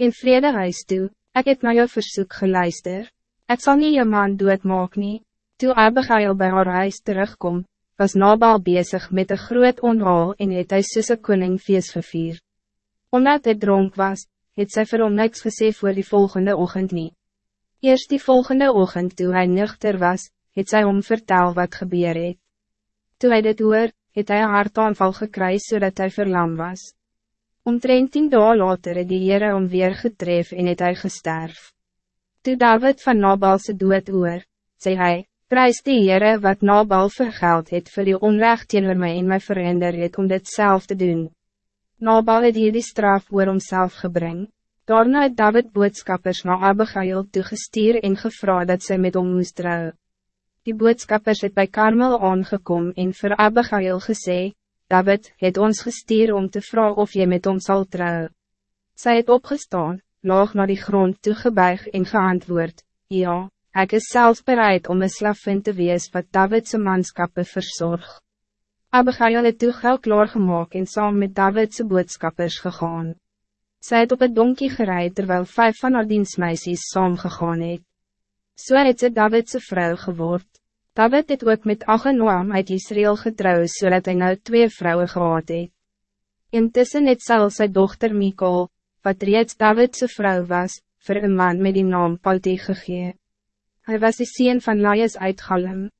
In vrede huis toe, ik heb naar jou verzoek geluister, ik zal niet je man doodmaak nie. Toe Abigail bij haar huis terugkom, was Nabal bezig met een groot onhaal en het hy soos een koning feest gevier. Omdat hij dronk was, het sy vir hom niks gesê voor die volgende ochtend niet. Eerst die volgende ochtend toe hij nuchter was, het sy hom vertel wat gebeur het. Toe hy dit hoor, het hy een hartaanval gekry zodat hij verlam was. Omtrent tien dagen later het die Heere om weer getref en het hy gesterf. Toe David van Nabalse dood oor, sê hy, Prijs die Heere wat Nabal vergeld het vir die onrecht teenoor my en my verander het om dit zelf te doen. Nabal het hier die straf oor homself gebring. Daarna het David boodskappers na Abigail toegestuur en gevra dat zij met hom moest trouw. Die boodskappers het bij Karmel aangekom en vir Abigail gesê, David het ons gestuur om te vragen of je met ons zal trouwen. Zij het opgestaan, laag naar die grond toegebuig en geantwoord, ja. Ik is zelfs bereid om een slavin te wees wat Davidse manskappe verzorg. Abigail het toe geld klaargemaak en saam met Davidse boodskappers gegaan. Sy het op het donkie gereid terwijl vijf van haar dienstmeisies saam gegaan het. So het sy Davidse vrouw geword. David het ook met Achenoam uit Israël getrouw zodat so hij nou twee vrouwen gehad het. Intussen het zelfs sy dochter Mikol, wat reeds Davidse vrouw was, voor een man met die naam Palti gegee. Hij was de sien van Laias uit Galem.